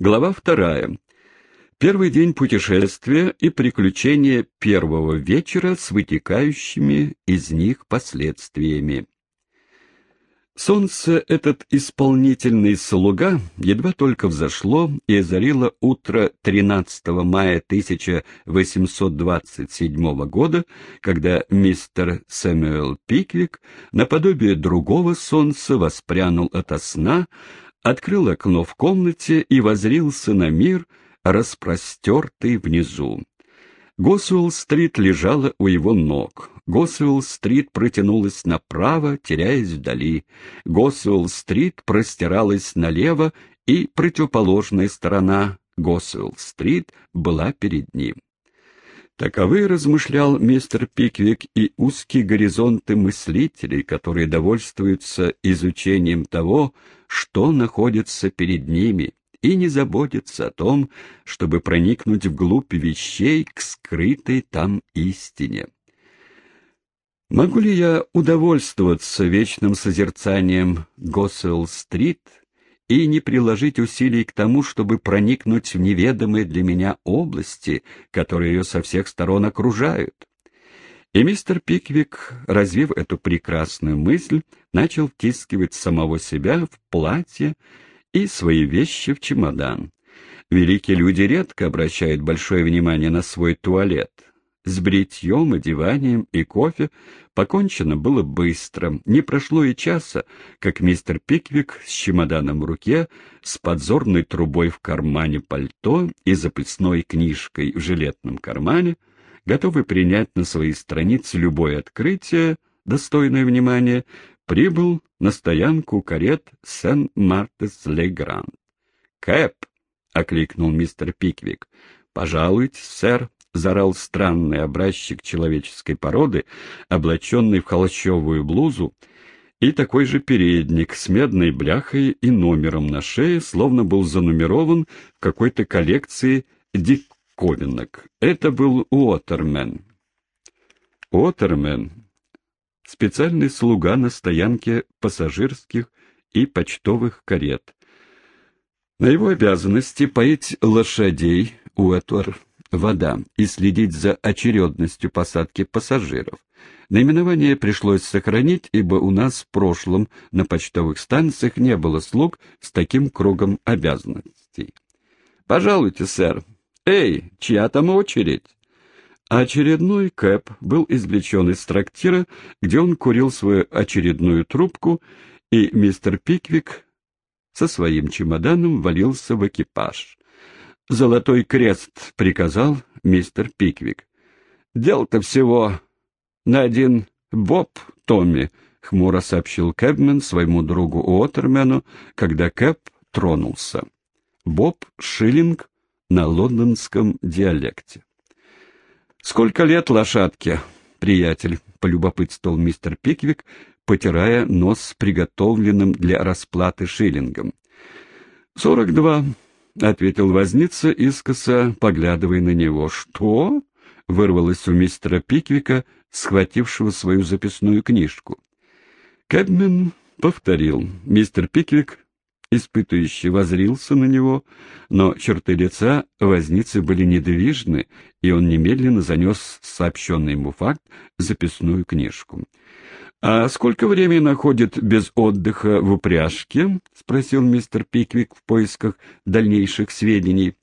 Глава вторая. Первый день путешествия и приключения первого вечера с вытекающими из них последствиями. Солнце, этот исполнительный слуга, едва только взошло и озарило утро 13 мая 1827 года, когда мистер Сэмюэл Пиквик, наподобие другого солнца, воспрянул ото сна, открыл окно в комнате и возрился на мир, распростертый внизу. Госуэлл-стрит лежала у его ног. Госуэлл-стрит протянулась направо, теряясь вдали. Госуэлл-стрит простиралась налево, и противоположная сторона Госуэлл-стрит была перед ним. Таковы, размышлял мистер Пиквик, и узкие горизонты мыслителей, которые довольствуются изучением того, что находится перед ними, и не заботится о том, чтобы проникнуть вглубь вещей к скрытой там истине. Могу ли я удовольствоваться вечным созерцанием Госуэлл-стрит и не приложить усилий к тому, чтобы проникнуть в неведомые для меня области, которые ее со всех сторон окружают? И мистер Пиквик, развив эту прекрасную мысль, начал втискивать самого себя в платье, и свои вещи в чемодан. Великие люди редко обращают большое внимание на свой туалет. С бритьем, одеванием и кофе покончено было быстро. Не прошло и часа, как мистер Пиквик с чемоданом в руке, с подзорной трубой в кармане пальто и записной книжкой в жилетном кармане, готовый принять на свои страницы любое открытие, достойное внимания, прибыл на стоянку карет Сен-Мартес-Ле-Гранд. «Кэп!» — окликнул мистер Пиквик. «Пожалуйте, сэр!» — зарал странный образчик человеческой породы, облаченный в холщовую блузу, и такой же передник с медной бляхой и номером на шее, словно был занумерован в какой-то коллекции диковинок. Это был Уотермен. Уотермен специальный слуга на стоянке пассажирских и почтовых карет. На его обязанности поить лошадей Уэтуэр вода и следить за очередностью посадки пассажиров. Наименование пришлось сохранить, ибо у нас в прошлом на почтовых станциях не было слуг с таким кругом обязанностей. «Пожалуйте, сэр. Эй, чья там очередь?» очередной Кэп был извлечен из трактира, где он курил свою очередную трубку, и мистер Пиквик со своим чемоданом валился в экипаж. «Золотой крест», — приказал мистер Пиквик. «Дел-то всего на один боб, Томми», — хмуро сообщил Кэбмен своему другу Уотермену, когда Кэп тронулся. Боб — шиллинг на лондонском диалекте. «Сколько лет лошадке, приятель?» — полюбопытствовал мистер Пиквик, потирая нос с приготовленным для расплаты шиллингом. «Сорок два», — ответил возница, искоса поглядывая на него. «Что?» — вырвалось у мистера Пиквика, схватившего свою записную книжку. Кэбмен повторил. Мистер Пиквик испытующий возрился на него, но черты лица возницы были недвижны, и он немедленно занес сообщенный ему факт записную книжку. «А сколько времени находит без отдыха в упряжке?» — спросил мистер Пиквик в поисках дальнейших сведений.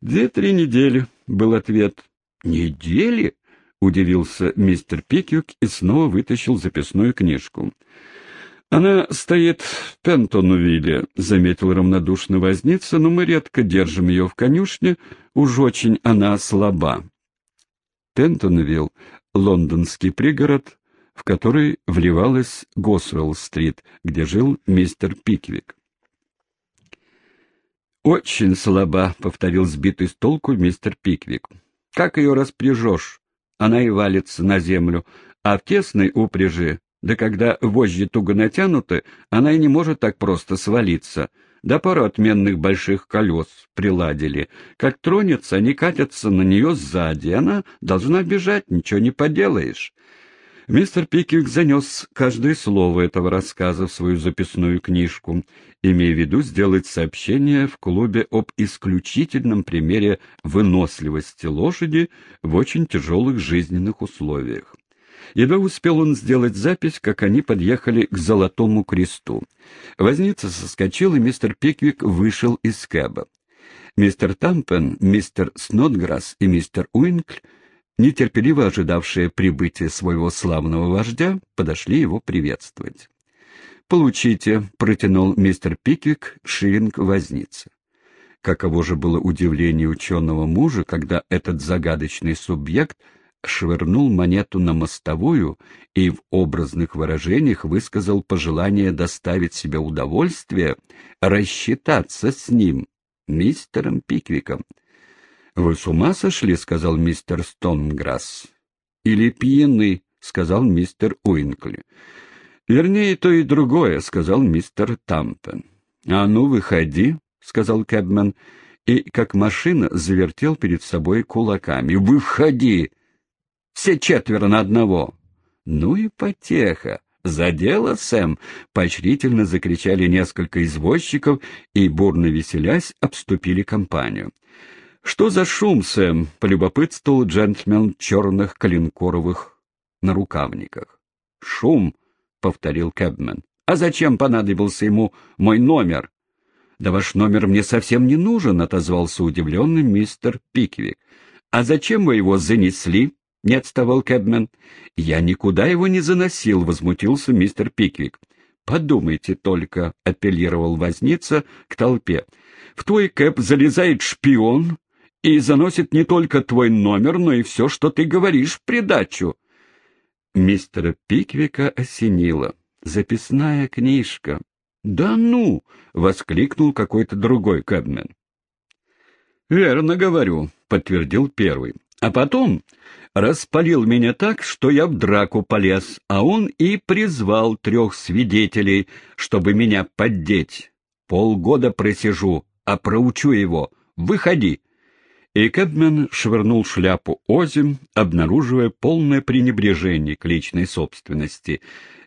«Две-три недели», — был ответ. «Недели?» — удивился мистер Пиквик и снова вытащил записную книжку. «Она стоит в Пентонувилле», — заметил равнодушно возница, «но мы редко держим ее в конюшне, уж очень она слаба». Пентонвилл — лондонский пригород, в который вливалась Госуэлл-стрит, где жил мистер Пиквик. «Очень слаба», — повторил сбитый с толку мистер Пиквик. «Как ее распряжешь? Она и валится на землю, а в тесной упряжи да когда вожжи туго натянуты, она и не может так просто свалиться. Да пару отменных больших колес приладили. Как тронется, они катятся на нее сзади. Она должна бежать, ничего не поделаешь. Мистер Пиквик занес каждое слово этого рассказа в свою записную книжку, имея в виду сделать сообщение в клубе об исключительном примере выносливости лошади в очень тяжелых жизненных условиях. Едва успел он сделать запись, как они подъехали к Золотому кресту. Возница соскочил, и мистер Пиквик вышел из кэба. Мистер Тампен, мистер Снотграсс и мистер Уинкль нетерпеливо ожидавшие прибытия своего славного вождя, подошли его приветствовать. «Получите», — протянул мистер Пиквик шиллинг возницы. Каково же было удивление ученого мужа, когда этот загадочный субъект швырнул монету на мостовую и в образных выражениях высказал пожелание доставить себе удовольствие рассчитаться с ним, мистером Пиквиком. «Вы с ума сошли?» — сказал мистер Стонграсс. «Или пьяны?» — сказал мистер Уинкли. «Вернее, то и другое», — сказал мистер Тампен. «А ну, выходи», — сказал Кэбмен, и, как машина, завертел перед собой кулаками. «Выходи! Все четверо на одного!» «Ну и потеха!» «За дело, Сэм!» — поочерительно закричали несколько извозчиков и, бурно веселясь, обступили компанию. «Что за шум, Сэм?» — полюбопытствовал джентльмен в черных калинкоровых нарукавниках. «Шум», — повторил Кэбмен. «А зачем понадобился ему мой номер?» «Да ваш номер мне совсем не нужен», — отозвался удивленный мистер Пиквик. «А зачем вы его занесли?» — не отставал Кэбмен. «Я никуда его не заносил», — возмутился мистер Пиквик. «Подумайте только», — апеллировал возница к толпе. «В твой кэп залезает шпион, и заносит не только твой номер, но и все, что ты говоришь в придачу. Мистера Пиквика осенило. Записная книжка. «Да ну!» — воскликнул какой-то другой кэбмен. «Верно говорю», — подтвердил первый. «А потом распалил меня так, что я в драку полез, а он и призвал трех свидетелей, чтобы меня поддеть. Полгода просижу, а проучу его. Выходи!» И Кэбмен швырнул шляпу озим, обнаруживая полное пренебрежение к личной собственности,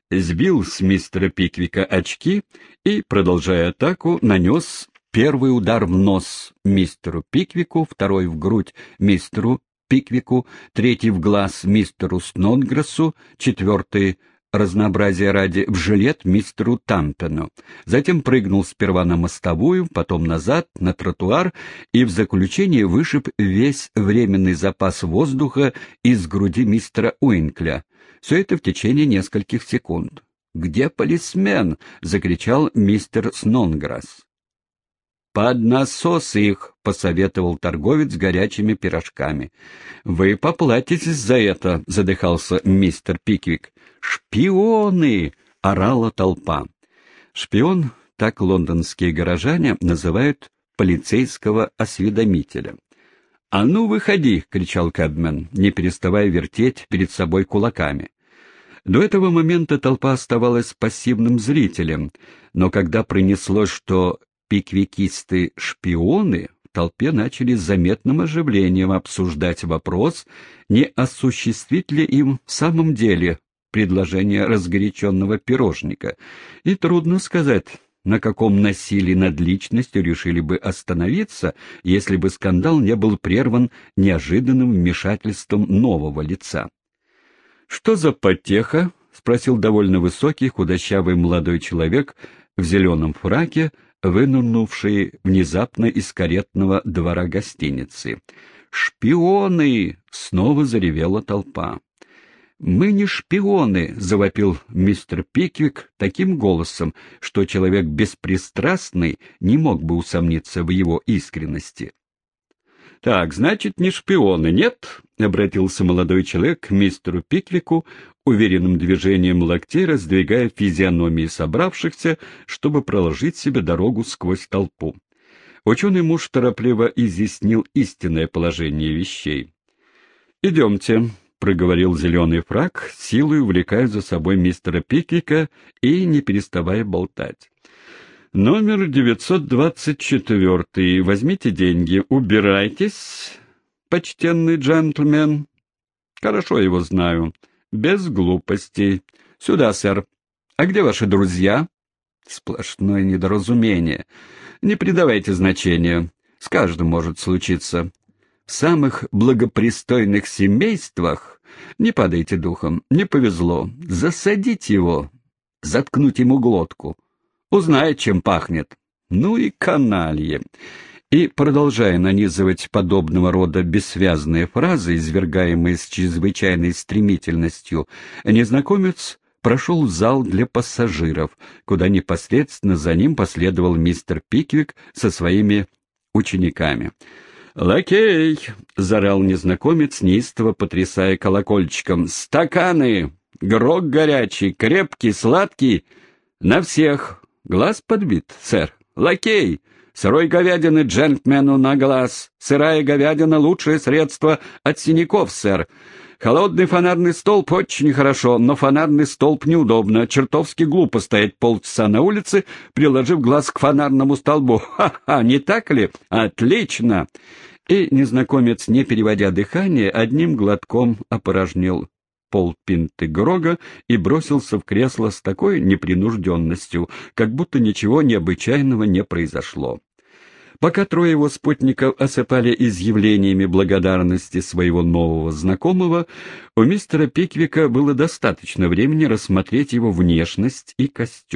сбил с мистера Пиквика очки и, продолжая атаку, нанес первый удар в нос мистеру Пиквику, второй в грудь мистеру Пиквику, третий в глаз мистеру Снодграссу, четвертый разнообразия ради, в жилет мистеру Тампену. Затем прыгнул сперва на мостовую, потом назад, на тротуар, и в заключение вышиб весь временный запас воздуха из груди мистера Уинкля. Все это в течение нескольких секунд. «Где полисмен?» — закричал мистер Снонграсс. «Под насос их!» — посоветовал торговец горячими пирожками. «Вы поплатитесь за это!» — задыхался мистер Пиквик. «Шпионы!» — орала толпа. Шпион, так лондонские горожане называют полицейского осведомителя. «А ну, выходи!» — кричал Кэбмен, не переставая вертеть перед собой кулаками. До этого момента толпа оставалась пассивным зрителем, но когда принеслось, что пиквикисты-шпионы, в толпе начали заметным оживлением обсуждать вопрос, не осуществить ли им в самом деле предложение разгоряченного пирожника, и трудно сказать, на каком насилии над личностью решили бы остановиться, если бы скандал не был прерван неожиданным вмешательством нового лица. «Что за потеха?» — спросил довольно высокий, худощавый молодой человек в зеленом фраке, вынырнувший внезапно из каретного двора гостиницы. «Шпионы!» — снова заревела толпа. «Мы не шпионы!» — завопил мистер Пиквик таким голосом, что человек беспристрастный не мог бы усомниться в его искренности. «Так, значит, не шпионы, нет?» — обратился молодой человек к мистеру Пиквику, уверенным движением локтей раздвигая физиономии собравшихся, чтобы проложить себе дорогу сквозь толпу. Ученый муж торопливо изъяснил истинное положение вещей. «Идемте», — проговорил зеленый фраг, силой увлекая за собой мистера Пиквика и не переставая болтать. Номер 924. Возьмите деньги. Убирайтесь, почтенный джентльмен. Хорошо его знаю. без глупостей. Сюда, сэр. А где ваши друзья? Сплошное недоразумение. Не придавайте значения. С каждым может случиться. Самых благопристойных семействах не падайте духом, не повезло. Засадить его, заткнуть ему глотку. Узнает, чем пахнет. Ну и каналье. И, продолжая нанизывать подобного рода бессвязные фразы, извергаемые с чрезвычайной стремительностью, незнакомец прошел в зал для пассажиров, куда непосредственно за ним последовал мистер Пиквик со своими учениками. «Лакей!» — зарал незнакомец, неистово потрясая колокольчиком. «Стаканы! Грок горячий, крепкий, сладкий! На всех! Глаз подбит, сэр! Лакей! Сырой говядины джентльмену на глаз! Сырая говядина — лучшее средство от синяков, сэр! Холодный фонарный столб очень хорошо, но фонарный столб неудобно. Чертовски глупо стоять полчаса на улице, приложив глаз к фонарному столбу. Ха-ха, не так ли? Отлично!» И незнакомец, не переводя дыхание, одним глотком опорожнил полпинты Грога и бросился в кресло с такой непринужденностью, как будто ничего необычайного не произошло. Пока трое его спутников осыпали изъявлениями благодарности своего нового знакомого, у мистера Пиквика было достаточно времени рассмотреть его внешность и костюм.